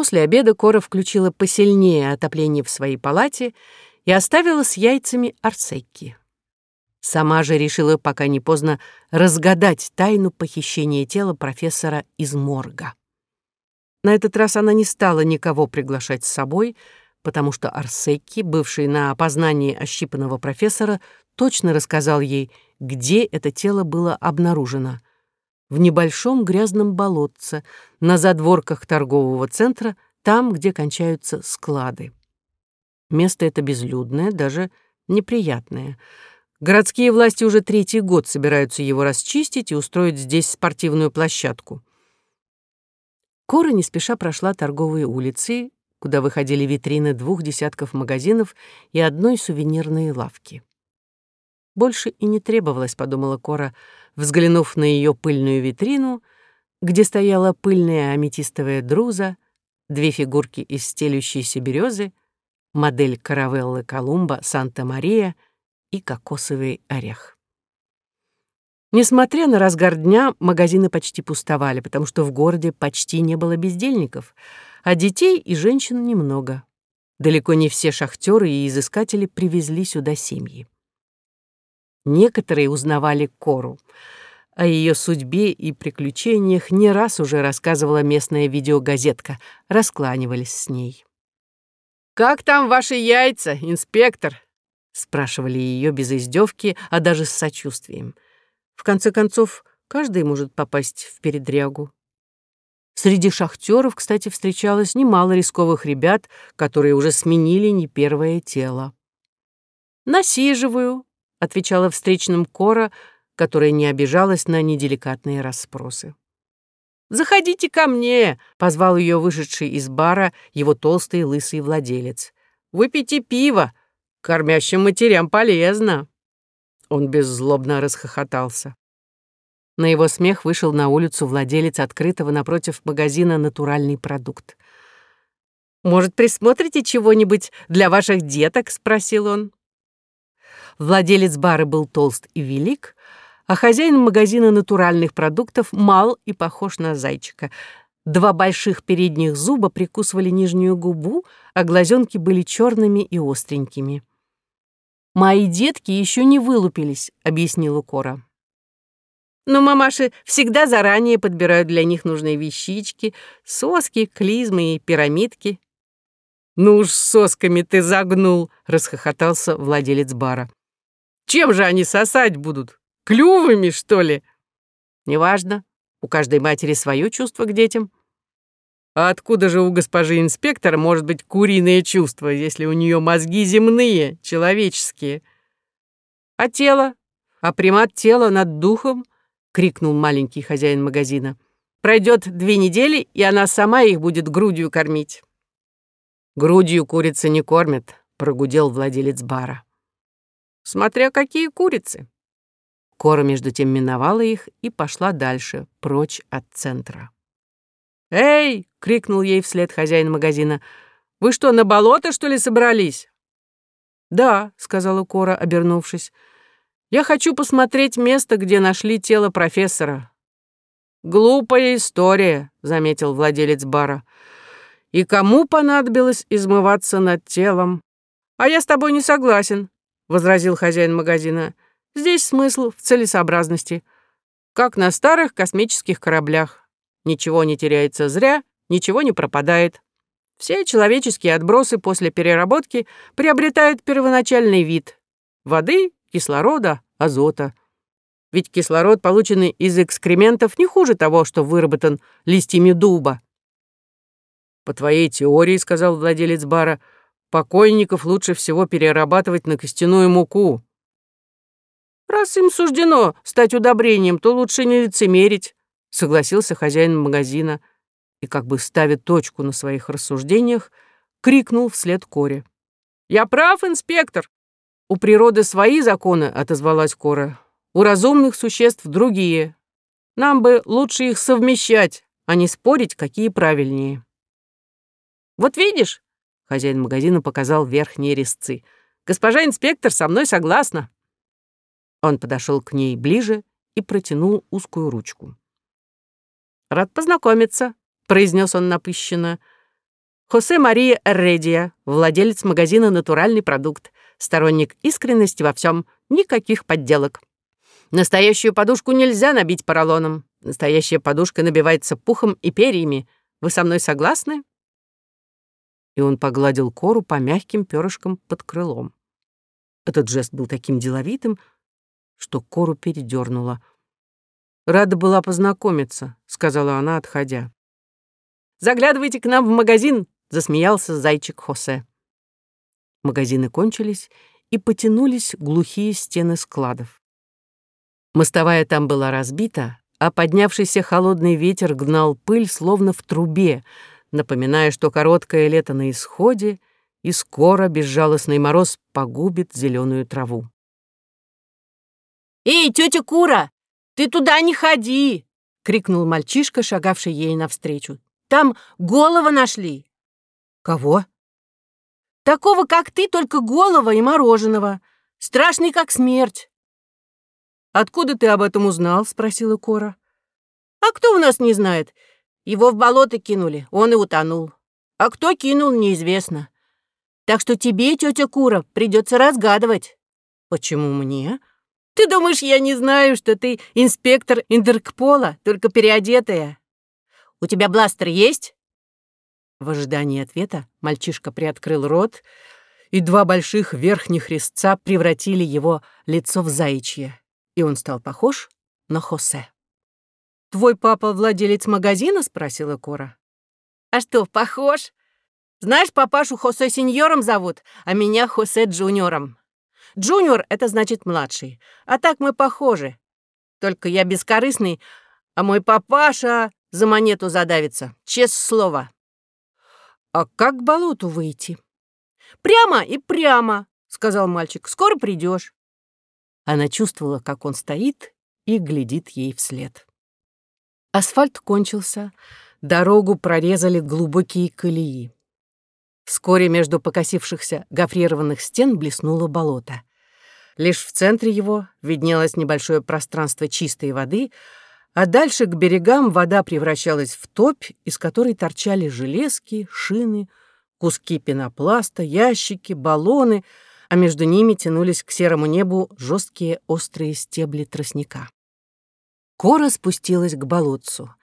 После обеда Кора включила посильнее отопление в своей палате и оставила с яйцами арсекки. Сама же решила, пока не поздно, разгадать тайну похищения тела профессора из морга. На этот раз она не стала никого приглашать с собой, потому что Арсекки, бывший на опознании ощипанного профессора, точно рассказал ей, где это тело было обнаружено. В небольшом грязном болотце, на задворках торгового центра, там, где кончаются склады. Место это безлюдное, даже неприятное — Городские власти уже третий год собираются его расчистить и устроить здесь спортивную площадку. Кора не спеша прошла торговые улицы, куда выходили витрины двух десятков магазинов и одной сувенирной лавки. Больше и не требовалось, подумала Кора, взглянув на ее пыльную витрину, где стояла пыльная аметистовая друза, две фигурки из стелющейся березы, модель каравеллы Колумба Санта-Мария — и кокосовый орех. Несмотря на разгар дня, магазины почти пустовали, потому что в городе почти не было бездельников, а детей и женщин немного. Далеко не все шахтеры и изыскатели привезли сюда семьи. Некоторые узнавали Кору. О ее судьбе и приключениях не раз уже рассказывала местная видеогазетка, раскланивались с ней. «Как там ваши яйца, инспектор?» спрашивали ее без издевки, а даже с сочувствием. В конце концов, каждый может попасть в передрягу. Среди шахтеров, кстати, встречалось немало рисковых ребят, которые уже сменили не первое тело. «Насиживаю», — отвечала встречным Кора, которая не обижалась на неделикатные расспросы. «Заходите ко мне», — позвал ее вышедший из бара его толстый лысый владелец. «Выпейте пиво, Кормящим матерям полезно. Он беззлобно расхохотался. На его смех вышел на улицу владелец открытого напротив магазина «Натуральный продукт». «Может, присмотрите чего-нибудь для ваших деток?» — спросил он. Владелец бара был толст и велик, а хозяин магазина натуральных продуктов мал и похож на зайчика. Два больших передних зуба прикусывали нижнюю губу, а глазенки были черными и остренькими. «Мои детки еще не вылупились», — объяснила Кора. Но мамаши всегда заранее подбирают для них нужные вещички, соски, клизмы и пирамидки. «Ну уж сосками ты загнул!» — расхохотался владелец бара. «Чем же они сосать будут? Клювами, что ли?» «Неважно. У каждой матери свое чувство к детям. А откуда же у госпожи инспектора может быть куриное чувство, если у нее мозги земные, человеческие? А тело? А примат тела над духом? крикнул маленький хозяин магазина. Пройдет две недели, и она сама их будет грудью кормить. Грудью курицы не кормят, прогудел владелец бара. Смотря какие курицы. Кора между тем миновала их и пошла дальше, прочь от центра. «Эй!» — крикнул ей вслед хозяин магазина. «Вы что, на болото, что ли, собрались?» «Да», — сказала Кора, обернувшись. «Я хочу посмотреть место, где нашли тело профессора». «Глупая история», — заметил владелец бара. «И кому понадобилось измываться над телом?» «А я с тобой не согласен», — возразил хозяин магазина. «Здесь смысл в целесообразности, как на старых космических кораблях. Ничего не теряется зря, ничего не пропадает. Все человеческие отбросы после переработки приобретают первоначальный вид — воды, кислорода, азота. Ведь кислород, полученный из экскрементов, не хуже того, что выработан листьями дуба. «По твоей теории, — сказал владелец бара, — покойников лучше всего перерабатывать на костяную муку. Раз им суждено стать удобрением, то лучше не лицемерить согласился хозяин магазина и, как бы ставя точку на своих рассуждениях, крикнул вслед Коре. «Я прав, инспектор!» «У природы свои законы», — отозвалась Кора. «У разумных существ другие. Нам бы лучше их совмещать, а не спорить, какие правильнее». «Вот видишь», — хозяин магазина показал верхние резцы, «госпожа инспектор со мной согласна». Он подошел к ней ближе и протянул узкую ручку. «Рад познакомиться», — произнес он напыщенно. Хосе Мария Эрредия, владелец магазина «Натуральный продукт», сторонник искренности во всем, никаких подделок. Настоящую подушку нельзя набить поролоном. Настоящая подушка набивается пухом и перьями. Вы со мной согласны?» И он погладил кору по мягким перышкам под крылом. Этот жест был таким деловитым, что кору передернула. «Рада была познакомиться», — сказала она, отходя. «Заглядывайте к нам в магазин», — засмеялся зайчик Хосе. Магазины кончились, и потянулись глухие стены складов. Мостовая там была разбита, а поднявшийся холодный ветер гнал пыль, словно в трубе, напоминая, что короткое лето на исходе, и скоро безжалостный мороз погубит зеленую траву. «Эй, тетя Кура, ты туда не ходи!» — крикнул мальчишка, шагавший ей навстречу. «Там голова нашли!» «Кого?» «Такого, как ты, только голова и мороженого. Страшный, как смерть!» «Откуда ты об этом узнал?» — спросила Кора. «А кто у нас не знает? Его в болото кинули, он и утонул. А кто кинул, неизвестно. Так что тебе, тетя Кура, придется разгадывать». «Почему мне?» «Ты думаешь, я не знаю, что ты инспектор Индеркпола, только переодетая? У тебя бластер есть?» В ожидании ответа мальчишка приоткрыл рот, и два больших верхних резца превратили его лицо в заячье, и он стал похож на Хосе. «Твой папа владелец магазина?» — спросила Кора. «А что, похож? Знаешь, папашу Хосе сеньором зовут, а меня Хосе джуниором. Джуниор — это значит младший, а так мы похожи. Только я бескорыстный, а мой папаша за монету задавится, честное слово». «А как к болоту выйти?» «Прямо и прямо», — сказал мальчик. «Скоро придешь». Она чувствовала, как он стоит и глядит ей вслед. Асфальт кончился, дорогу прорезали глубокие колеи. Вскоре между покосившихся гофрированных стен блеснуло болото. Лишь в центре его виднелось небольшое пространство чистой воды, а дальше к берегам вода превращалась в топь, из которой торчали железки, шины, куски пенопласта, ящики, баллоны, а между ними тянулись к серому небу жесткие острые стебли тростника. Кора спустилась к болотцу.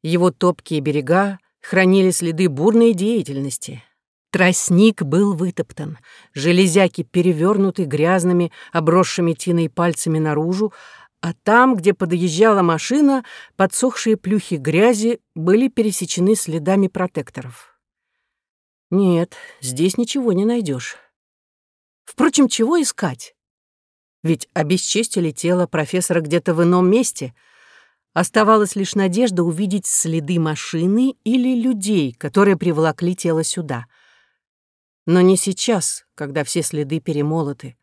Его топкие берега хранили следы бурной деятельности. Тростник был вытоптан, железяки перевернуты грязными, обросшими тиной пальцами наружу, а там, где подъезжала машина, подсохшие плюхи грязи были пересечены следами протекторов. Нет, здесь ничего не найдешь. Впрочем, чего искать? Ведь обесчестили тело профессора где-то в ином месте — Оставалась лишь надежда увидеть следы машины или людей, которые приволокли тело сюда. Но не сейчас, когда все следы перемолоты.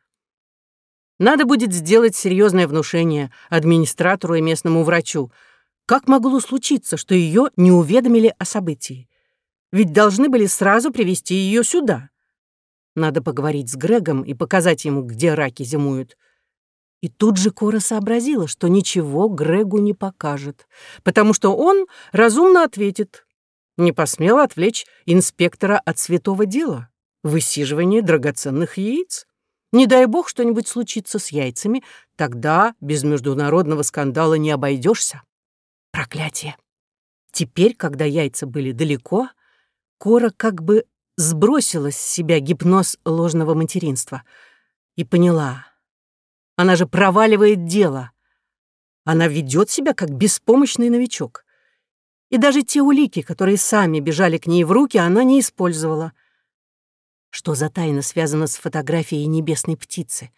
Надо будет сделать серьезное внушение администратору и местному врачу. Как могло случиться, что ее не уведомили о событии? Ведь должны были сразу привести ее сюда. Надо поговорить с Грегом и показать ему, где раки зимуют. И тут же Кора сообразила, что ничего Грегу не покажет, потому что он разумно ответит. Не посмел отвлечь инспектора от святого дела — высиживания драгоценных яиц. Не дай бог что-нибудь случится с яйцами, тогда без международного скандала не обойдешься. Проклятие! Теперь, когда яйца были далеко, Кора как бы сбросила с себя гипноз ложного материнства и поняла — она же проваливает дело. Она ведет себя как беспомощный новичок. И даже те улики, которые сами бежали к ней в руки, она не использовала. Что за тайна связана с фотографией небесной птицы?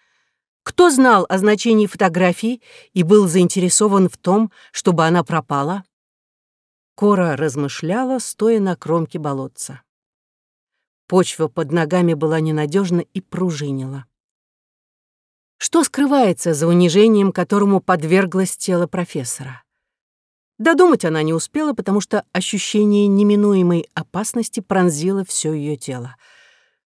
Кто знал о значении фотографии и был заинтересован в том, чтобы она пропала? Кора размышляла, стоя на кромке болотца. Почва под ногами была ненадежна и пружинила. Что скрывается за унижением, которому подверглось тело профессора? Додумать она не успела, потому что ощущение неминуемой опасности пронзило все ее тело.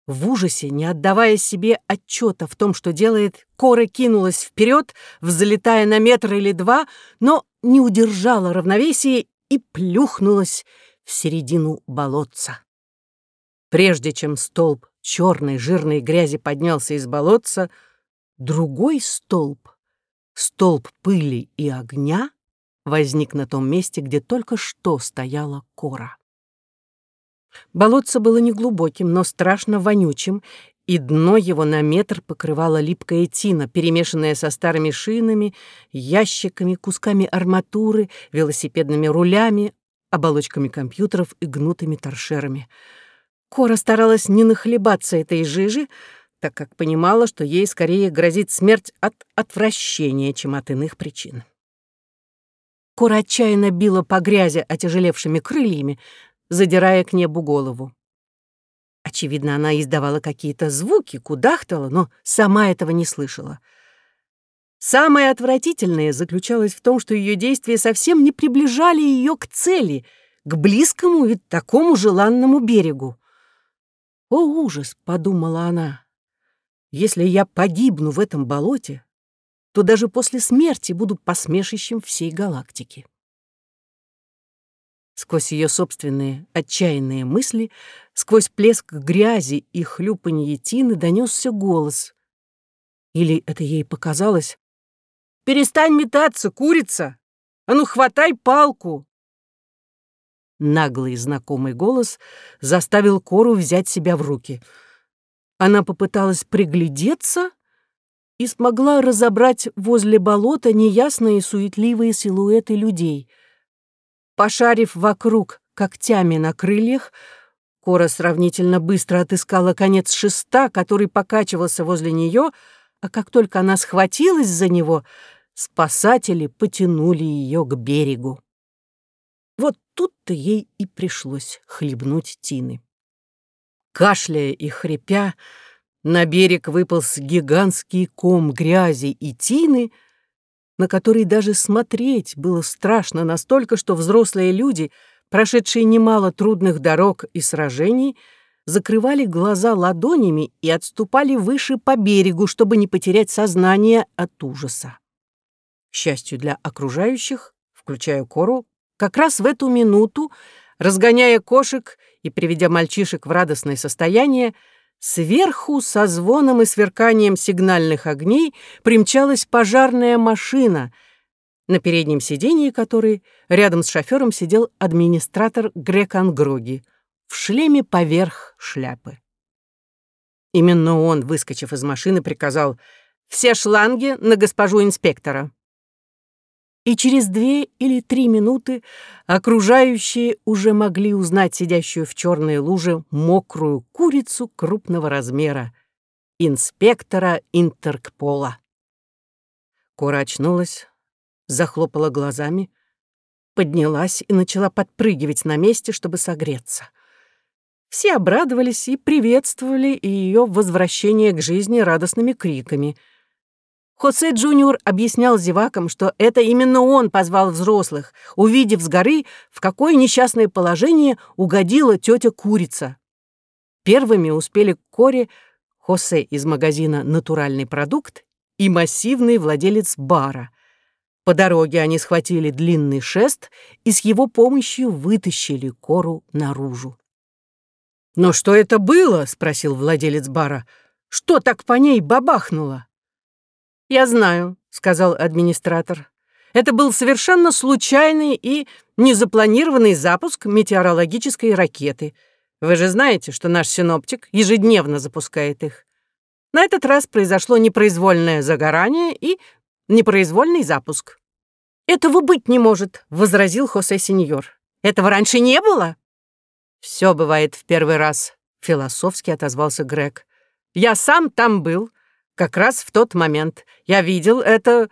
В ужасе, не отдавая себе отчета в том, что делает, Кора кинулась вперед, взлетая на метр или два, но не удержала равновесия и плюхнулась в середину болотца. Прежде чем столб черной жирной грязи поднялся из болотца, другой столб, столб пыли и огня, возник на том месте, где только что стояла кора. Болотце было неглубоким, но страшно вонючим, и дно его на метр покрывала липкая тина, перемешанная со старыми шинами, ящиками, кусками арматуры, велосипедными рулями, оболочками компьютеров и гнутыми торшерами. Кора старалась не нахлебаться этой жижи, так как понимала, что ей скорее грозит смерть от отвращения, чем от иных причин. Кора отчаянно била по грязи отяжелевшими крыльями, задирая к небу голову. Очевидно, она издавала какие-то звуки, кудахтала, но сама этого не слышала. Самое отвратительное заключалось в том, что ее действия совсем не приближали ее к цели, к близкому и такому желанному берегу. «О, ужас!» — подумала она. «Если я погибну в этом болоте, то даже после смерти буду посмешищем всей галактики». Сквозь ее собственные отчаянные мысли, сквозь плеск грязи и хлюпанье тины донесся голос. Или это ей показалось? «Перестань метаться, курица! А ну, хватай палку!» Наглый знакомый голос заставил Кору взять себя в руки. Она попыталась приглядеться и смогла разобрать возле болота неясные суетливые силуэты людей. Пошарив вокруг когтями на крыльях, Кора сравнительно быстро отыскала конец шеста, который покачивался возле нее, а как только она схватилась за него, спасатели потянули ее к берегу. Вот тут-то ей и пришлось хлебнуть тины. Кашляя и хрипя, на берег выполз гигантский ком грязи и тины — на который даже смотреть было страшно настолько, что взрослые люди, прошедшие немало трудных дорог и сражений, закрывали глаза ладонями и отступали выше по берегу, чтобы не потерять сознание от ужаса. К счастью для окружающих, включая Кору, как раз в эту минуту, разгоняя кошек и приведя мальчишек в радостное состояние, Сверху со звоном и сверканием сигнальных огней примчалась пожарная машина, на переднем сидении которой рядом с шофером сидел администратор Грек Ангроги в шлеме поверх шляпы. Именно он, выскочив из машины, приказал «Все шланги на госпожу инспектора» и через две или три минуты окружающие уже могли узнать сидящую в черной луже мокрую курицу крупного размера, инспектора Интеркпола. Кора очнулась, захлопала глазами, поднялась и начала подпрыгивать на месте, чтобы согреться. Все обрадовались и приветствовали ее возвращение к жизни радостными криками — Хосе Джуниор объяснял зевакам, что это именно он позвал взрослых, увидев с горы, в какое несчастное положение угодила тетя Курица. Первыми успели к Коре Хосе из магазина «Натуральный продукт» и массивный владелец бара. По дороге они схватили длинный шест и с его помощью вытащили Кору наружу. «Но что это было?» — спросил владелец бара. «Что так по ней бабахнуло?» «Я знаю», — сказал администратор. «Это был совершенно случайный и незапланированный запуск метеорологической ракеты. Вы же знаете, что наш синоптик ежедневно запускает их. На этот раз произошло непроизвольное загорание и непроизвольный запуск». «Этого быть не может», — возразил Хосе Сеньор. «Этого раньше не было?» «Все бывает в первый раз», — философски отозвался Грег. «Я сам там был, как раз в тот момент. Я видел это,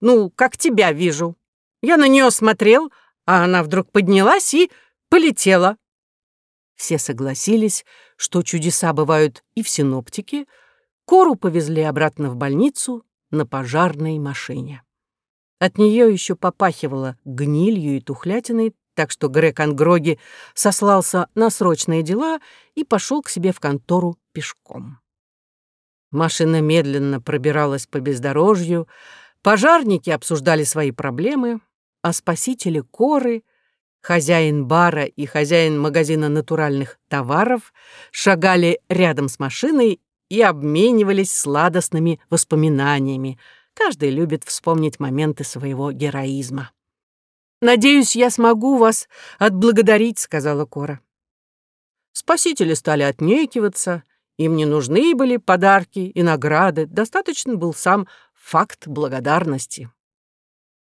ну, как тебя вижу. Я на нее смотрел, а она вдруг поднялась и полетела. Все согласились, что чудеса бывают и в синоптике. Кору повезли обратно в больницу на пожарной машине. От нее еще попахивало гнилью и тухлятиной, так что Грег Ангроги сослался на срочные дела и пошел к себе в контору пешком. Машина медленно пробиралась по бездорожью, пожарники обсуждали свои проблемы, а спасители Коры Хозяин бара и хозяин магазина натуральных товаров шагали рядом с машиной и обменивались сладостными воспоминаниями. Каждый любит вспомнить моменты своего героизма. «Надеюсь, я смогу вас отблагодарить», — сказала Кора. Спасители стали отнекиваться, им не нужны были подарки и награды, достаточно был сам факт благодарности.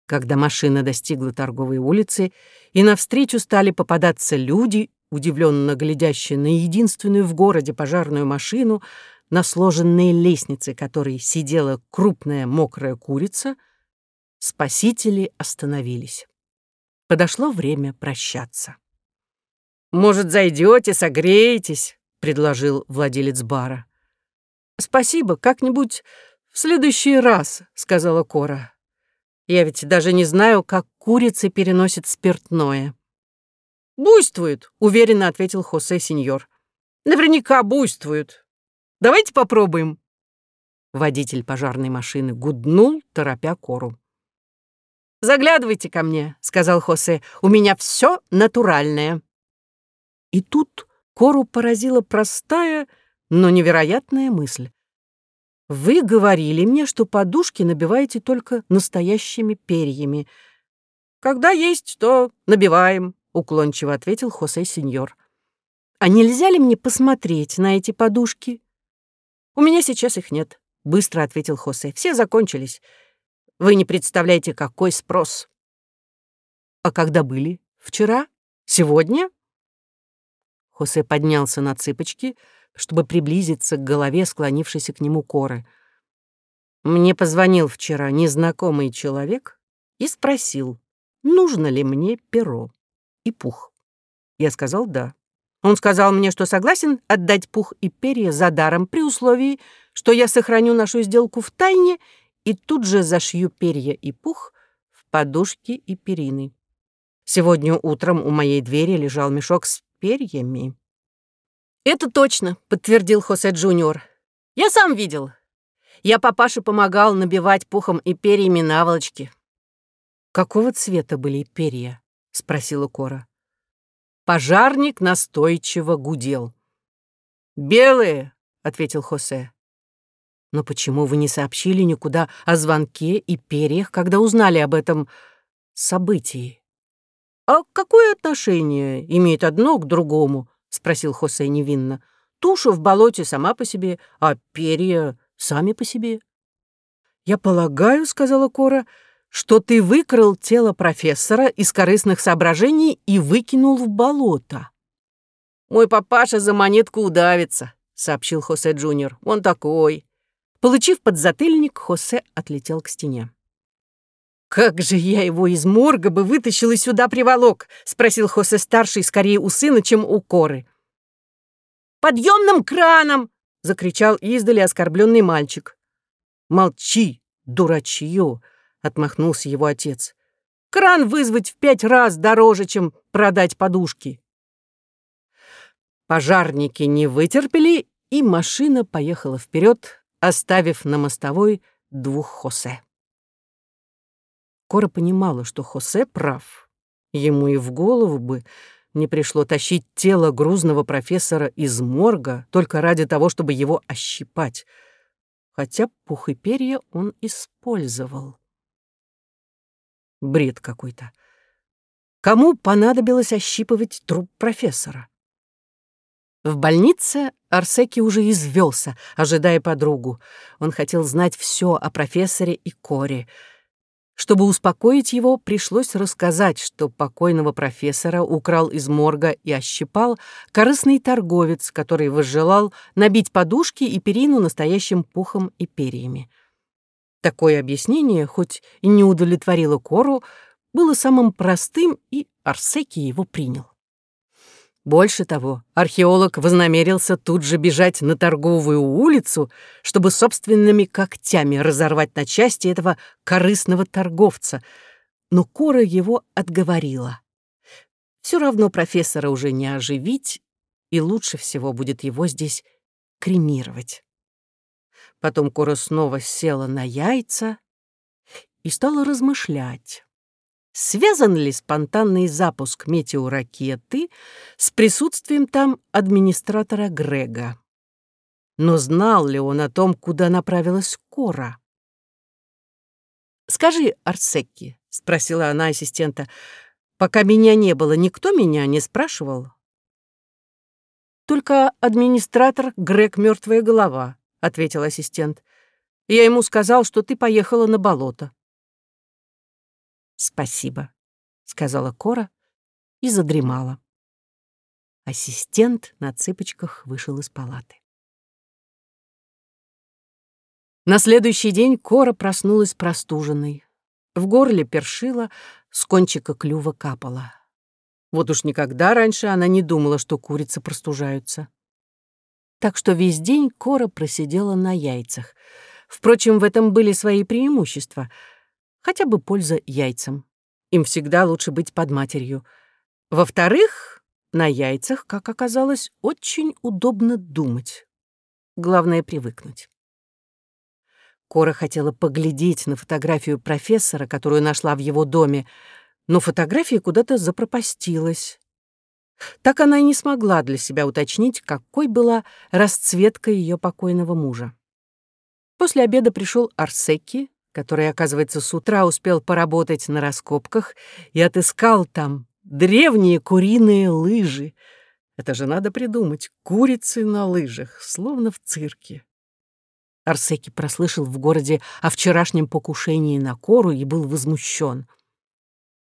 Когда машина достигла торговой улицы, и навстречу стали попадаться люди, удивленно глядящие на единственную в городе пожарную машину, на сложенные лестницы которой сидела крупная мокрая курица, спасители остановились. Подошло время прощаться. «Может, зайдете, согреетесь?» — предложил владелец бара. «Спасибо, как-нибудь в следующий раз», — сказала Кора. Я ведь даже не знаю, как курицы переносят спиртное. «Буйствуют», — уверенно ответил Хосе сеньор. «Наверняка буйствуют. Давайте попробуем». Водитель пожарной машины гуднул, торопя кору. «Заглядывайте ко мне», — сказал Хосе. «У меня все натуральное». И тут кору поразила простая, но невероятная мысль. Вы говорили мне, что подушки набиваете только настоящими перьями. Когда есть, то набиваем, уклончиво ответил Хосе сеньор. А нельзя ли мне посмотреть на эти подушки? У меня сейчас их нет, быстро ответил Хосе. Все закончились. Вы не представляете, какой спрос. А когда были? Вчера? Сегодня? Хосе поднялся на цыпочки, чтобы приблизиться к голове склонившейся к нему коры. Мне позвонил вчера незнакомый человек и спросил, нужно ли мне перо и пух. Я сказал «да». Он сказал мне, что согласен отдать пух и перья за даром при условии, что я сохраню нашу сделку в тайне и тут же зашью перья и пух в подушки и перины. Сегодня утром у моей двери лежал мешок с перьями. «Это точно», — подтвердил Хосе Джуниор. «Я сам видел. Я папаше помогал набивать пухом и перьями наволочки». «Какого цвета были перья?» — спросила Кора. Пожарник настойчиво гудел. «Белые», — ответил Хосе. «Но почему вы не сообщили никуда о звонке и перьях, когда узнали об этом событии?» «А какое отношение имеет одно к другому?» — спросил Хосе невинно. «Туша в болоте сама по себе, а перья сами по себе». «Я полагаю», — сказала Кора, — «что ты выкрал тело профессора из корыстных соображений и выкинул в болото». «Мой папаша за монетку удавится», — сообщил Хосе Джуниор. «Он такой». Получив подзатыльник, Хосе отлетел к стене. «Как же я его из морга бы вытащил и сюда приволок?» — спросил Хосе-старший скорее у сына, чем у Коры. «Подъемным краном!» — закричал издали оскорбленный мальчик. «Молчи, дурачье!» — отмахнулся его отец. «Кран вызвать в пять раз дороже, чем продать подушки». Пожарники не вытерпели, и машина поехала вперед, оставив на мостовой двух Хосе. Кора понимала, что Хосе прав. Ему и в голову бы не пришло тащить тело грузного профессора из морга только ради того, чтобы его ощипать. Хотя пух и перья он использовал. Бред какой-то. Кому понадобилось ощипывать труп профессора? В больнице Арсеки уже извелся, ожидая подругу. Он хотел знать все о профессоре и Коре — чтобы успокоить его, пришлось рассказать, что покойного профессора украл из морга и ощипал корыстный торговец, который возжелал набить подушки и перину настоящим пухом и перьями. Такое объяснение, хоть и не удовлетворило Кору, было самым простым, и Арсеки его принял. Больше того, археолог вознамерился тут же бежать на торговую улицу, чтобы собственными когтями разорвать на части этого корыстного торговца, но Кора его отговорила. Все равно профессора уже не оживить, и лучше всего будет его здесь кремировать. Потом Кора снова села на яйца и стала размышлять. Связан ли спонтанный запуск метеоракеты с присутствием там администратора Грега. Но знал ли он о том, куда направилась Кора? «Скажи, Арсекки», — спросила она ассистента, — «пока меня не было, никто меня не спрашивал?» «Только администратор Грег Мертвая голова», — ответил ассистент. «Я ему сказал, что ты поехала на болото». «Спасибо», — сказала Кора и задремала. Ассистент на цыпочках вышел из палаты. На следующий день Кора проснулась простуженной. В горле першила, с кончика клюва капала. Вот уж никогда раньше она не думала, что курицы простужаются. Так что весь день Кора просидела на яйцах. Впрочем, в этом были свои преимущества. Хотя бы польза яйцам. Им всегда лучше быть под матерью. Во-вторых, на яйцах, как оказалось, очень удобно думать. Главное — привыкнуть. Кора хотела поглядеть на фотографию профессора, которую нашла в его доме, но фотография куда-то запропастилась. Так она и не смогла для себя уточнить, какой была расцветка ее покойного мужа. После обеда пришел Арсеки, который, оказывается, с утра успел поработать на раскопках и отыскал там древние куриные лыжи. Это же надо придумать, курицы на лыжах, словно в цирке. Арсеки прослышал в городе о вчерашнем покушении на Кору и был возмущен.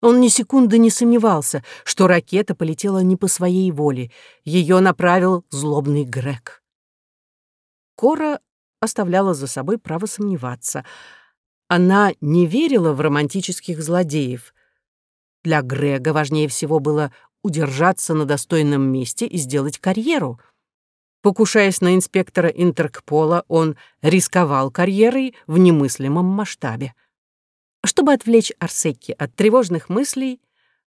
Он ни секунды не сомневался, что ракета полетела не по своей воле. Ее направил злобный Грег. Кора оставляла за собой право сомневаться. Она не верила в романтических злодеев. Для Грега важнее всего было удержаться на достойном месте и сделать карьеру — Покушаясь на инспектора Интеркпола, он рисковал карьерой в немыслимом масштабе. Чтобы отвлечь Арсеки от тревожных мыслей,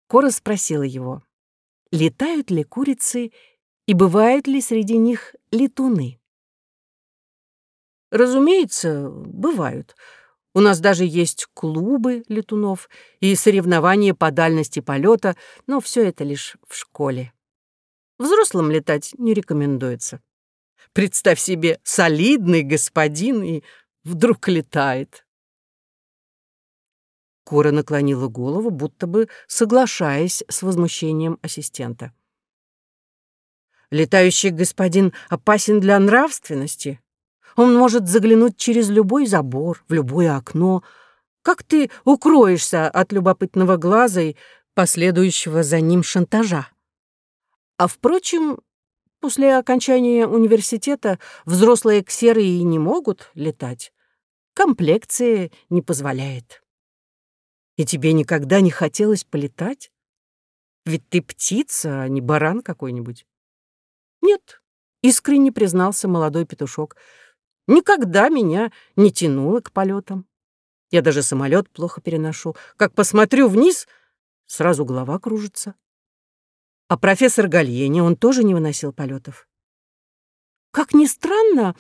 Кора спросила его, летают ли курицы и бывают ли среди них летуны. Разумеется, бывают. У нас даже есть клубы летунов и соревнования по дальности полета, но все это лишь в школе. Взрослым летать не рекомендуется. Представь себе, солидный господин и вдруг летает. Кора наклонила голову, будто бы соглашаясь с возмущением ассистента. Летающий господин опасен для нравственности. Он может заглянуть через любой забор, в любое окно. Как ты укроешься от любопытного глаза и последующего за ним шантажа? А впрочем, после окончания университета взрослые ксеры и не могут летать. Комплекция не позволяет. И тебе никогда не хотелось полетать? Ведь ты птица, а не баран какой-нибудь. Нет, искренне признался молодой петушок. Никогда меня не тянуло к полетам. Я даже самолет плохо переношу. Как посмотрю вниз, сразу голова кружится. А профессор Гальени, он тоже не выносил полетов. Как ни странно,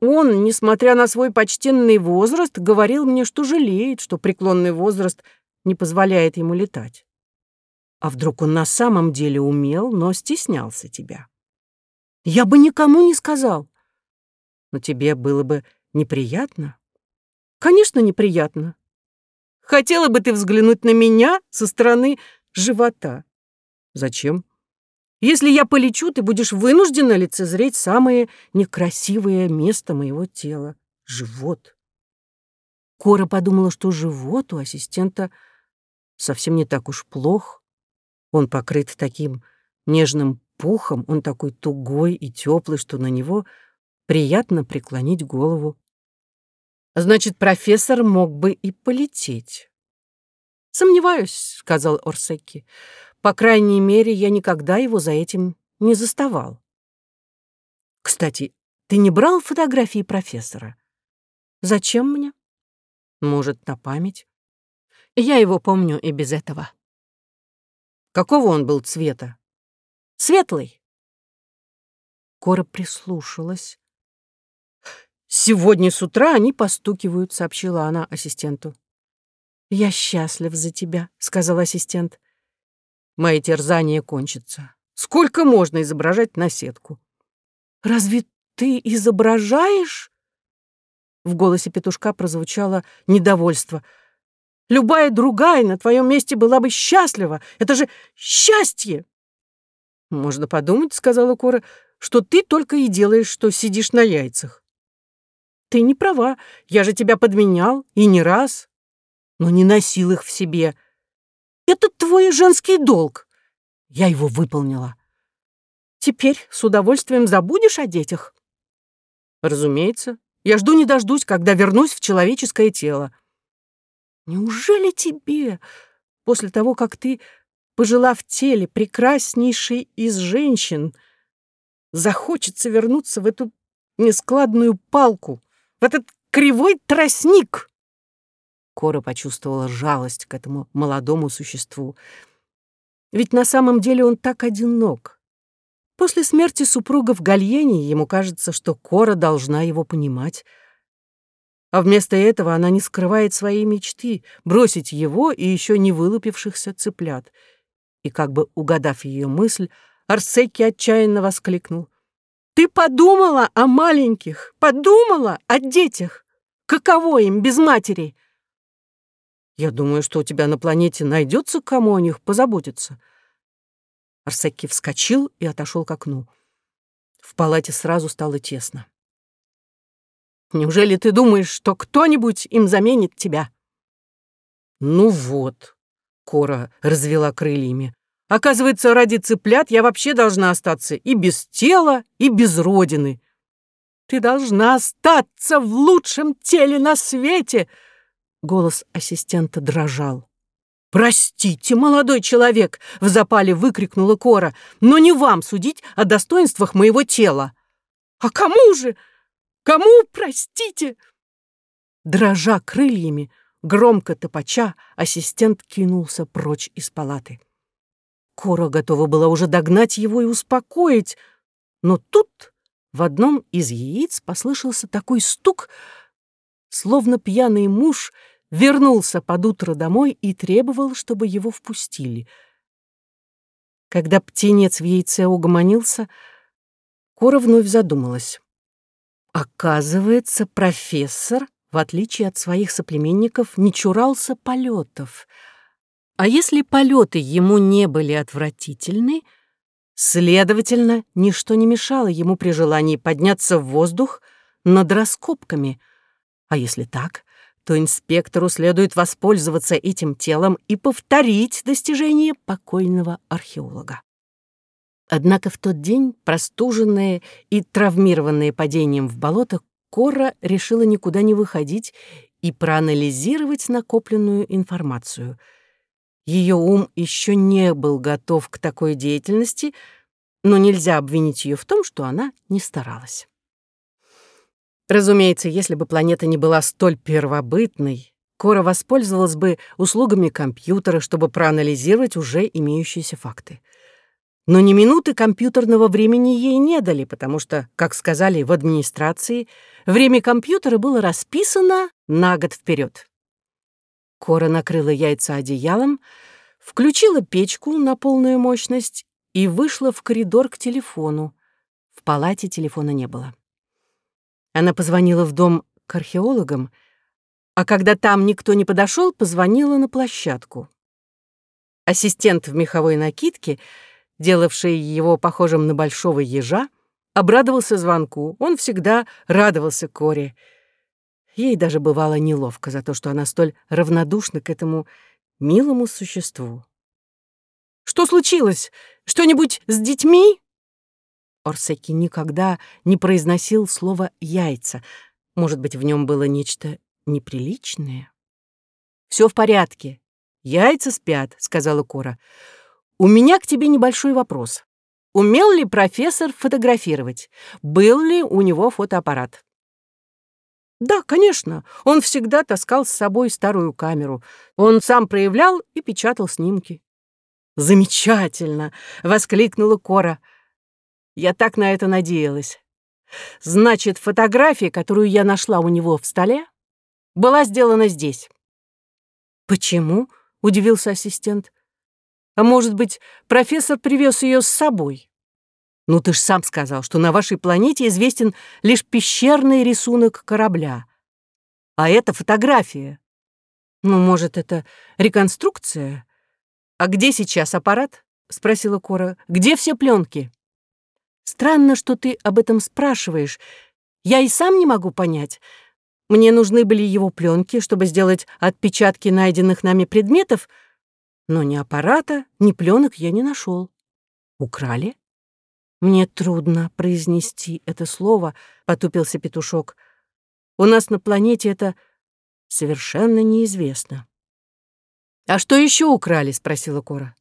он, несмотря на свой почтенный возраст, говорил мне, что жалеет, что преклонный возраст не позволяет ему летать. А вдруг он на самом деле умел, но стеснялся тебя? Я бы никому не сказал. Но тебе было бы неприятно? Конечно, неприятно. Хотела бы ты взглянуть на меня со стороны живота. Зачем? Если я полечу, ты будешь вынуждена лицезреть самое некрасивое место моего тела — живот. Кора подумала, что живот у ассистента совсем не так уж плох. Он покрыт таким нежным пухом, он такой тугой и теплый, что на него приятно преклонить голову. Значит, профессор мог бы и полететь. «Сомневаюсь», — сказал Орсеки. По крайней мере, я никогда его за этим не заставал. Кстати, ты не брал фотографии профессора? Зачем мне? Может, на память? Я его помню и без этого. Какого он был цвета? Светлый. Кора прислушалась. «Сегодня с утра они постукивают», — сообщила она ассистенту. «Я счастлив за тебя», — сказал ассистент. «Мои терзания кончатся. Сколько можно изображать наседку?» «Разве ты изображаешь?» В голосе петушка прозвучало недовольство. «Любая другая на твоем месте была бы счастлива. Это же счастье!» «Можно подумать», — сказала Кора, — «что ты только и делаешь, что сидишь на яйцах». «Ты не права. Я же тебя подменял, и не раз. Но не носил их в себе. Это твой женский долг. Я его выполнила. Теперь с удовольствием забудешь о детях?» «Разумеется. Я жду не дождусь, когда вернусь в человеческое тело». «Неужели тебе, после того, как ты пожила в теле прекраснейшей из женщин, захочется вернуться в эту нескладную палку, в этот кривой тростник. Кора почувствовала жалость к этому молодому существу. Ведь на самом деле он так одинок. После смерти супруга в Гальене ему кажется, что Кора должна его понимать. А вместо этого она не скрывает своей мечты — бросить его и еще не вылупившихся цыплят — и, как бы угадав ее мысль, Арсеки отчаянно воскликнул. «Ты подумала о маленьких, подумала о детях? Каково им без матери?» «Я думаю, что у тебя на планете найдется кому о них позаботиться». Арсеки вскочил и отошел к окну. В палате сразу стало тесно. «Неужели ты думаешь, что кто-нибудь им заменит тебя?» «Ну вот», Кора развела крыльями. Оказывается, ради цыплят я вообще должна остаться и без тела, и без родины. Ты должна остаться в лучшем теле на свете. Голос ассистента дрожал. «Простите, молодой человек!» — в запале выкрикнула Кора. «Но не вам судить о достоинствах моего тела!» «А кому же? Кому, простите?» Дрожа крыльями, Громко топача, ассистент кинулся прочь из палаты. Кора готова была уже догнать его и успокоить, но тут в одном из яиц послышался такой стук, словно пьяный муж вернулся под утро домой и требовал, чтобы его впустили. Когда птенец в яйце угомонился, Кора вновь задумалась. Оказывается, профессор в отличие от своих соплеменников, не чурался полетов. А если полеты ему не были отвратительны, следовательно, ничто не мешало ему при желании подняться в воздух над раскопками. А если так, то инспектору следует воспользоваться этим телом и повторить достижение покойного археолога. Однако в тот день, простуженные и травмированные падением в болото, Кора решила никуда не выходить и проанализировать накопленную информацию. Ее ум еще не был готов к такой деятельности, но нельзя обвинить ее в том, что она не старалась. Разумеется, если бы планета не была столь первобытной, Кора воспользовалась бы услугами компьютера, чтобы проанализировать уже имеющиеся факты. Но ни минуты компьютерного времени ей не дали, потому что, как сказали в администрации, время компьютера было расписано на год вперед. Кора накрыла яйца одеялом, включила печку на полную мощность и вышла в коридор к телефону. В палате телефона не было. Она позвонила в дом к археологам, а когда там никто не подошел, позвонила на площадку. Ассистент в меховой накидке — делавший его похожим на большого ежа, обрадовался звонку. Он всегда радовался Коре. Ей даже бывало неловко за то, что она столь равнодушна к этому милому существу. «Что случилось? Что-нибудь с детьми?» Орсеки никогда не произносил слово «яйца». Может быть, в нем было нечто неприличное? «Все в порядке. Яйца спят», — сказала Кора. У меня к тебе небольшой вопрос. Умел ли профессор фотографировать? Был ли у него фотоаппарат? Да, конечно. Он всегда таскал с собой старую камеру. Он сам проявлял и печатал снимки. Замечательно, воскликнула Кора. Я так на это надеялась. Значит, фотография, которую я нашла у него в столе, была сделана здесь. «Почему?» — удивился ассистент. «А может быть, профессор привез ее с собой?» «Ну, ты ж сам сказал, что на вашей планете известен лишь пещерный рисунок корабля. А это фотография. Ну, может, это реконструкция? А где сейчас аппарат?» — спросила Кора. «Где все пленки?» «Странно, что ты об этом спрашиваешь. Я и сам не могу понять. Мне нужны были его пленки, чтобы сделать отпечатки найденных нами предметов, но ни аппарата, ни пленок я не нашел. Украли? Мне трудно произнести это слово, потупился петушок. У нас на планете это совершенно неизвестно. А что еще украли? спросила Кора.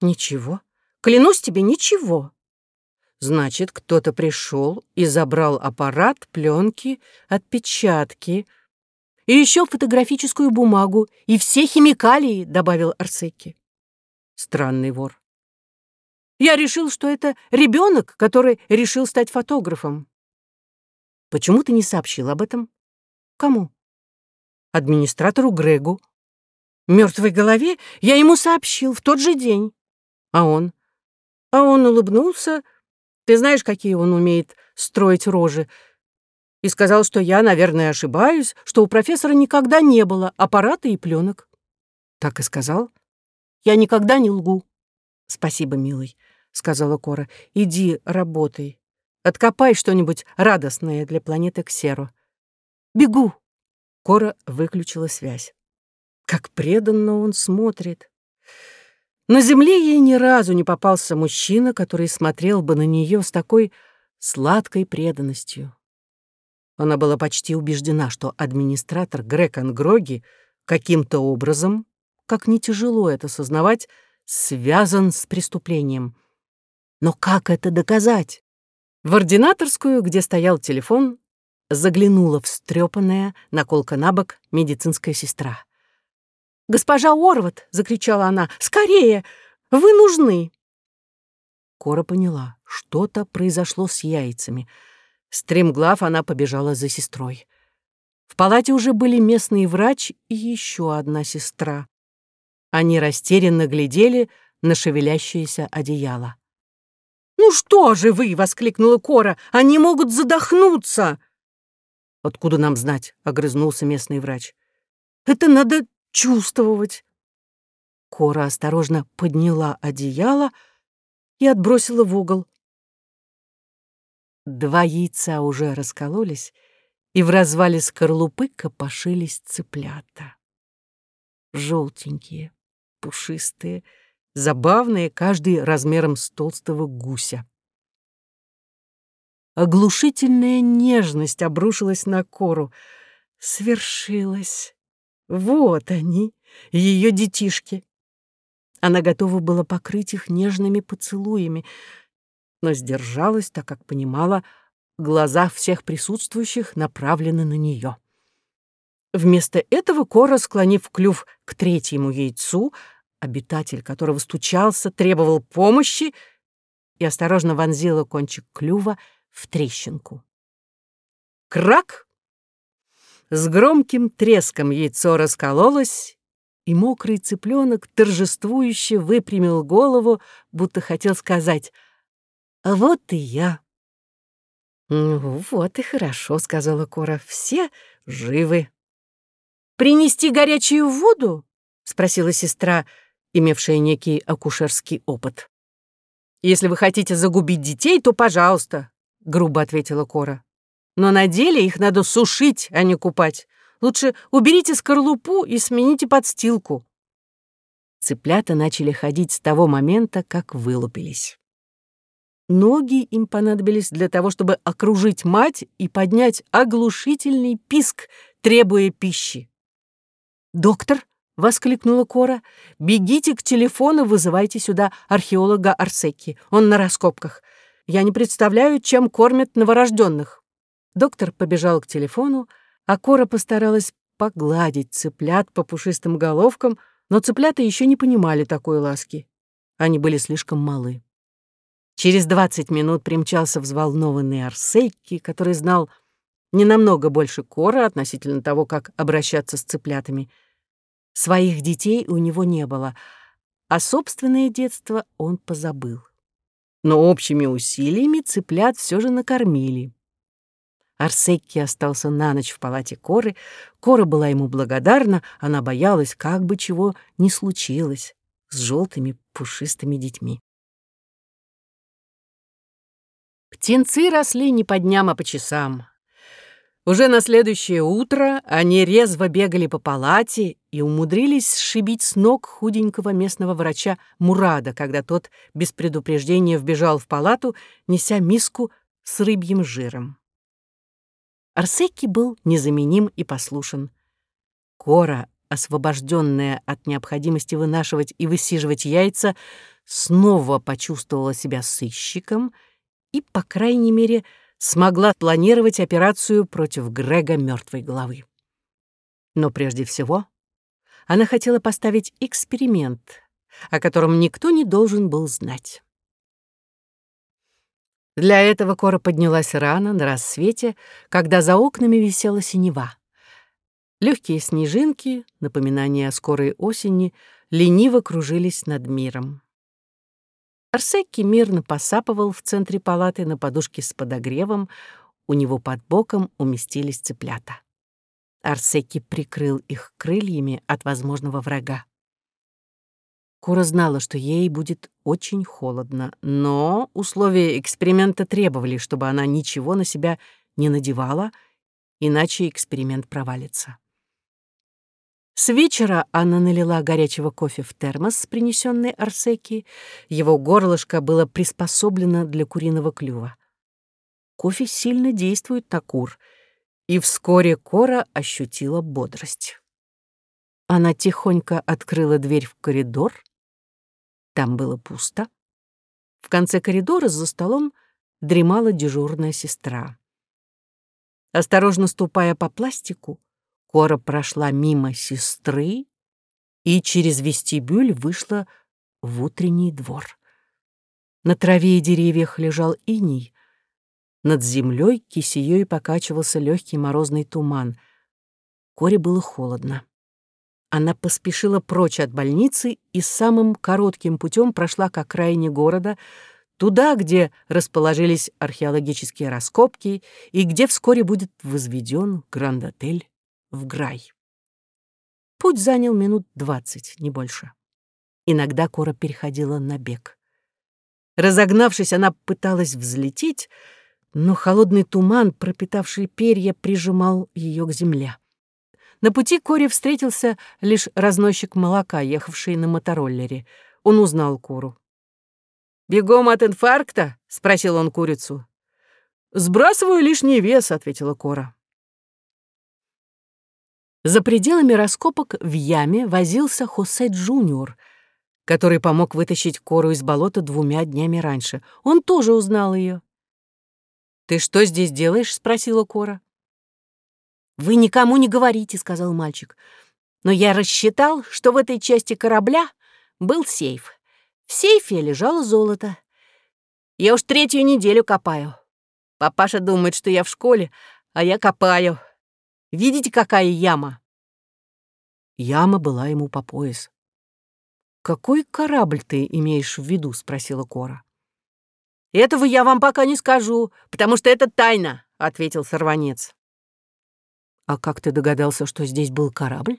Ничего. Клянусь тебе, ничего. Значит, кто-то пришел и забрал аппарат, пленки, отпечатки и еще фотографическую бумагу и все химикалии, добавил Арсеки. Странный вор. Я решил, что это ребенок, который решил стать фотографом. Почему ты не сообщил об этом? Кому? Администратору Грегу. Мертвой голове я ему сообщил в тот же день. А он? А он улыбнулся, ты знаешь, какие он умеет строить рожи. И сказал, что я, наверное, ошибаюсь, что у профессора никогда не было аппарата и пленок. Так и сказал. Я никогда не лгу. Спасибо, милый, сказала Кора. Иди, работай. Откопай что-нибудь радостное для планеты Ксеро. Бегу. Кора выключила связь. Как преданно он смотрит. На земле ей ни разу не попался мужчина, который смотрел бы на нее с такой сладкой преданностью. Она была почти убеждена, что администратор Грег Ангроги каким-то образом, как не тяжело это сознавать, связан с преступлением. Но как это доказать? В ординаторскую, где стоял телефон, заглянула встрепанная, наколка на бок, медицинская сестра. «Госпожа Орват!» — закричала она. «Скорее! Вы нужны!» Кора поняла, что-то произошло с яйцами. Стремглав она побежала за сестрой. В палате уже были местный врач и еще одна сестра. Они растерянно глядели на шевелящееся одеяло. «Ну что же вы!» — воскликнула Кора. «Они могут задохнуться!» «Откуда нам знать?» — огрызнулся местный врач. «Это надо чувствовать. Кора осторожно подняла одеяло и отбросила в угол. Два яйца уже раскололись, и в развале скорлупы копошились цыплята. Желтенькие, пушистые, забавные, каждый размером с толстого гуся. Оглушительная нежность обрушилась на Кору. Свершилось. Вот они, ее детишки. Она готова была покрыть их нежными поцелуями, но сдержалась, так как понимала, глаза всех присутствующих направлены на нее. Вместо этого Кора, склонив клюв к третьему яйцу, обитатель которого стучался, требовал помощи и осторожно вонзила кончик клюва в трещинку. Крак! С громким треском яйцо раскололось, и мокрый цыпленок торжествующе выпрямил голову, будто хотел сказать «А вот и я». «Ну вот и хорошо», — сказала Кора, — «все живы». «Принести горячую воду?» — спросила сестра, имевшая некий акушерский опыт. «Если вы хотите загубить детей, то пожалуйста», — грубо ответила Кора. Но на деле их надо сушить, а не купать. Лучше уберите скорлупу и смените подстилку. Цыплята начали ходить с того момента, как вылупились. Ноги им понадобились для того, чтобы окружить мать и поднять оглушительный писк, требуя пищи. «Доктор!» — воскликнула Кора. «Бегите к телефону, вызывайте сюда археолога Арсеки. Он на раскопках. Я не представляю, чем кормят новорожденных». Доктор побежал к телефону, а Кора постаралась погладить цыплят по пушистым головкам, но цыплята еще не понимали такой ласки. Они были слишком малы. Через двадцать минут примчался взволнованный Арсейки, который знал не намного больше Кора относительно того, как обращаться с цыплятами. Своих детей у него не было, а собственное детство он позабыл. Но общими усилиями цыплят все же накормили. Арсекки остался на ночь в палате Коры. Кора была ему благодарна, она боялась, как бы чего ни случилось с желтыми пушистыми детьми. Птенцы росли не по дням, а по часам. Уже на следующее утро они резво бегали по палате и умудрились сшибить с ног худенького местного врача Мурада, когда тот без предупреждения вбежал в палату, неся миску с рыбьим жиром. Арсеки был незаменим и послушен. Кора, освобожденная от необходимости вынашивать и высиживать яйца, снова почувствовала себя сыщиком и, по крайней мере, смогла планировать операцию против Грега мертвой головы. Но прежде всего она хотела поставить эксперимент, о котором никто не должен был знать. Для этого Кора поднялась рано, на рассвете, когда за окнами висела синева. Легкие снежинки, напоминание о скорой осени, лениво кружились над миром. Арсеки мирно посапывал в центре палаты на подушке с подогревом, у него под боком уместились цыплята. Арсеки прикрыл их крыльями от возможного врага. Кура знала, что ей будет очень холодно, но условия эксперимента требовали, чтобы она ничего на себя не надевала, иначе эксперимент провалится. С вечера она налила горячего кофе в термос, принесенный Арсеки. Его горлышко было приспособлено для куриного клюва. Кофе сильно действует на кур, и вскоре Кора ощутила бодрость. Она тихонько открыла дверь в коридор. Там было пусто. В конце коридора за столом дремала дежурная сестра. Осторожно ступая по пластику, Кора прошла мимо сестры и через вестибюль вышла в утренний двор. На траве и деревьях лежал иней. Над землей кисеей покачивался легкий морозный туман. Коре было холодно. Она поспешила прочь от больницы и самым коротким путем прошла к окраине города, туда, где расположились археологические раскопки и где вскоре будет возведен Гранд-отель в Грай. Путь занял минут двадцать, не больше. Иногда Кора переходила на бег. Разогнавшись, она пыталась взлететь, но холодный туман, пропитавший перья, прижимал ее к земле. На пути Коре встретился лишь разносчик молока, ехавший на мотороллере. Он узнал Кору. «Бегом от инфаркта?» — спросил он курицу. «Сбрасываю лишний вес», — ответила Кора. За пределами раскопок в яме возился Хосе Джуниор, который помог вытащить кору из болота двумя днями раньше. Он тоже узнал ее. «Ты что здесь делаешь?» — спросила Кора. «Вы никому не говорите», — сказал мальчик. «Но я рассчитал, что в этой части корабля был сейф. В сейфе лежало золото. Я уж третью неделю копаю. Папаша думает, что я в школе, а я копаю. Видите, какая яма?» Яма была ему по пояс. «Какой корабль ты имеешь в виду?» — спросила Кора. «Этого я вам пока не скажу, потому что это тайна», — ответил сорванец. «А как ты догадался, что здесь был корабль?»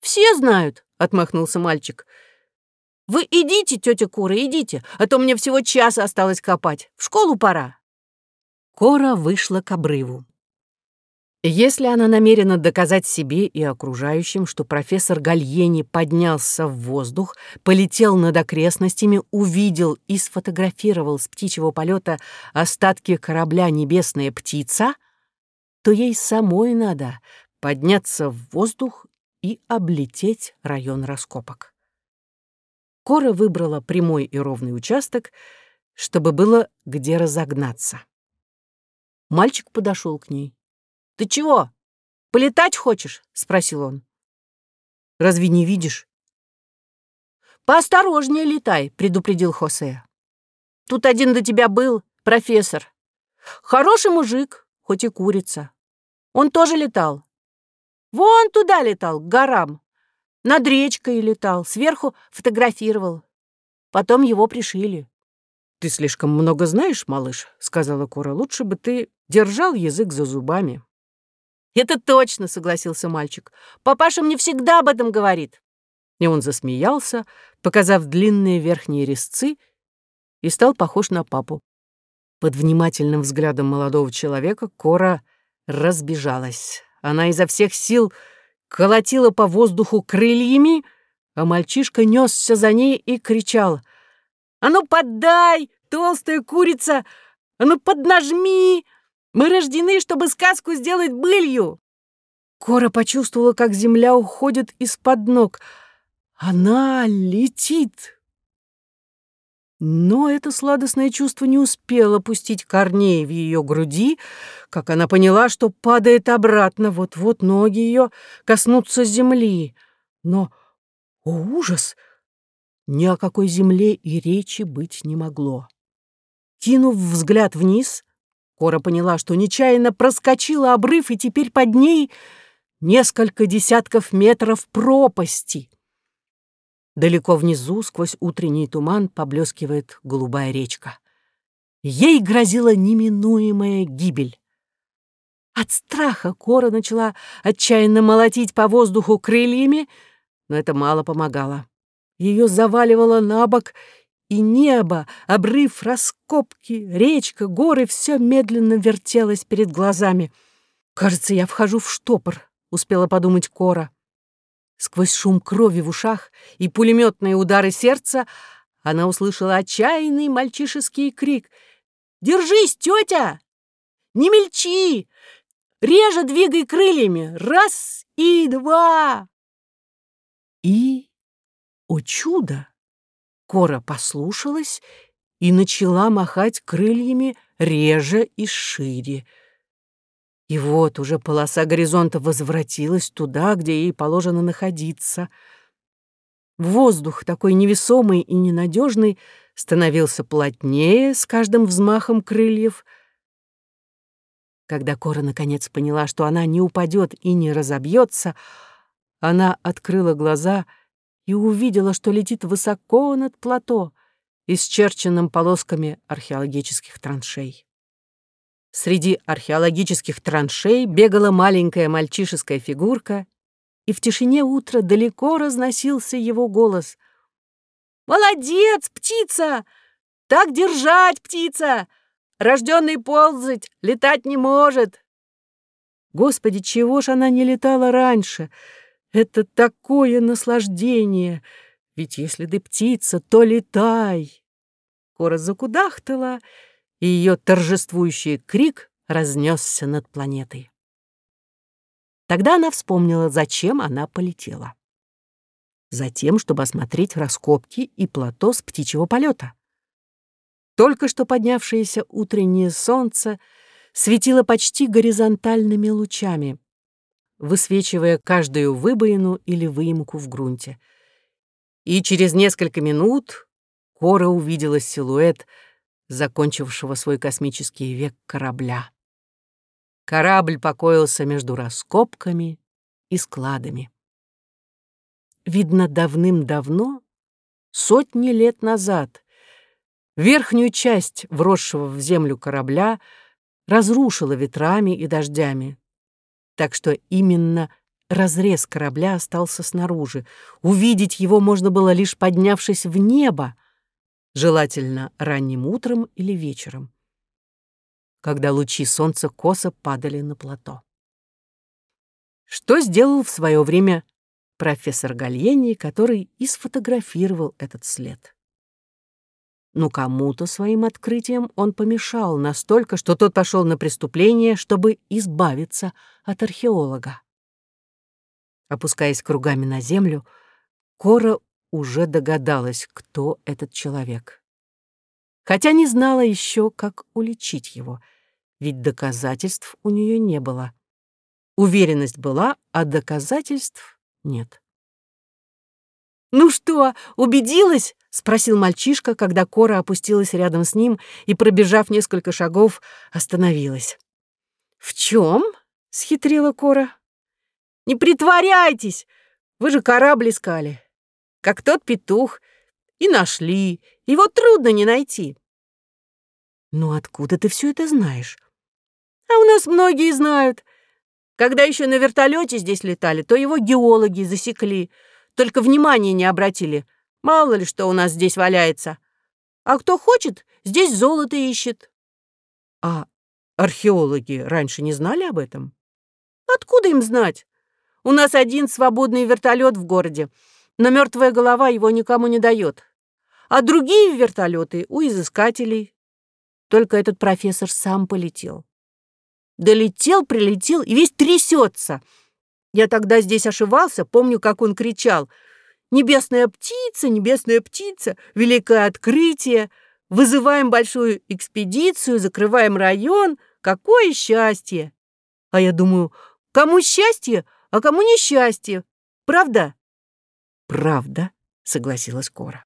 «Все знают», — отмахнулся мальчик. «Вы идите, тетя Кора, идите, а то мне всего час осталось копать. В школу пора». Кора вышла к обрыву. Если она намерена доказать себе и окружающим, что профессор Гальени поднялся в воздух, полетел над окрестностями, увидел и сфотографировал с птичьего полета остатки корабля «Небесная птица», то ей самой надо подняться в воздух и облететь район раскопок. Кора выбрала прямой и ровный участок, чтобы было где разогнаться. Мальчик подошел к ней. «Ты чего? Полетать хочешь?» — спросил он. «Разве не видишь?» «Поосторожнее летай», — предупредил Хосе. «Тут один до тебя был, профессор. Хороший мужик, хоть и курица. Он тоже летал. Вон туда летал, к горам. Над речкой летал, сверху фотографировал. Потом его пришили. «Ты слишком много знаешь, малыш», — сказала Кора. «Лучше бы ты держал язык за зубами». «Это точно», — согласился мальчик. «Папаша мне всегда об этом говорит». И он засмеялся, показав длинные верхние резцы, и стал похож на папу. Под внимательным взглядом молодого человека Кора разбежалась. Она изо всех сил колотила по воздуху крыльями, а мальчишка несся за ней и кричал. «А ну, поддай, толстая курица! А ну, поднажми! Мы рождены, чтобы сказку сделать былью!» Кора почувствовала, как земля уходит из-под ног. Она летит. Но это сладостное чувство не успело пустить корней в ее груди, как она поняла, что падает обратно, вот-вот ноги ее коснутся земли. Но, о ужас, ни о какой земле и речи быть не могло. Кинув взгляд вниз, Кора поняла, что нечаянно проскочила обрыв, и теперь под ней несколько десятков метров пропасти — Далеко внизу, сквозь утренний туман, поблескивает голубая речка. Ей грозила неминуемая гибель. От страха Кора начала отчаянно молотить по воздуху крыльями, но это мало помогало. Ее заваливало на бок, и небо, обрыв, раскопки, речка, горы — все медленно вертелось перед глазами. «Кажется, я вхожу в штопор», — успела подумать Кора. Сквозь шум крови в ушах и пулеметные удары сердца она услышала отчаянный мальчишеский крик. «Держись, тетя! Не мельчи! Реже двигай крыльями! Раз и два!» И, о чудо, Кора послушалась и начала махать крыльями реже и шире. И вот уже полоса горизонта возвратилась туда, где ей положено находиться. Воздух, такой невесомый и ненадежный, становился плотнее с каждым взмахом крыльев. Когда Кора наконец поняла, что она не упадет и не разобьется, она открыла глаза и увидела, что летит высоко над плато, исчерченным полосками археологических траншей. Среди археологических траншей бегала маленькая мальчишеская фигурка, и в тишине утра далеко разносился его голос. «Молодец, птица! Так держать, птица! Рожденный ползать, летать не может!» Господи, чего ж она не летала раньше? Это такое наслаждение! Ведь если ты птица, то летай! Кора закудахтала и ее торжествующий крик разнесся над планетой. Тогда она вспомнила, зачем она полетела. Затем, чтобы осмотреть раскопки и плато с птичьего полета. Только что поднявшееся утреннее солнце светило почти горизонтальными лучами, высвечивая каждую выбоину или выемку в грунте. И через несколько минут Кора увидела силуэт закончившего свой космический век корабля. Корабль покоился между раскопками и складами. Видно, давным-давно, сотни лет назад, верхнюю часть вросшего в землю корабля разрушила ветрами и дождями, так что именно разрез корабля остался снаружи. Увидеть его можно было лишь поднявшись в небо, желательно ранним утром или вечером, когда лучи солнца косо падали на плато. Что сделал в свое время профессор Гальени, который и сфотографировал этот след. Но кому-то своим открытием он помешал настолько, что тот пошел на преступление, чтобы избавиться от археолога. Опускаясь кругами на землю, Кора уже догадалась, кто этот человек. Хотя не знала еще, как уличить его, ведь доказательств у нее не было. Уверенность была, а доказательств нет. «Ну что, убедилась?» — спросил мальчишка, когда Кора опустилась рядом с ним и, пробежав несколько шагов, остановилась. «В чем?» — схитрила Кора. «Не притворяйтесь! Вы же корабль искали, как тот петух, и нашли. Его трудно не найти. Ну откуда ты все это знаешь? А у нас многие знают. Когда еще на вертолете здесь летали, то его геологи засекли, только внимания не обратили. Мало ли что у нас здесь валяется. А кто хочет, здесь золото ищет. А археологи раньше не знали об этом? Откуда им знать? У нас один свободный вертолет в городе, но мертвая голова его никому не дает. А другие вертолеты у изыскателей. Только этот профессор сам полетел. Долетел, прилетел и весь трясется. Я тогда здесь ошивался, помню, как он кричал. «Небесная птица, небесная птица, великое открытие! Вызываем большую экспедицию, закрываем район. Какое счастье!» А я думаю, кому счастье, а кому несчастье. Правда? Правда, согласилась Кора.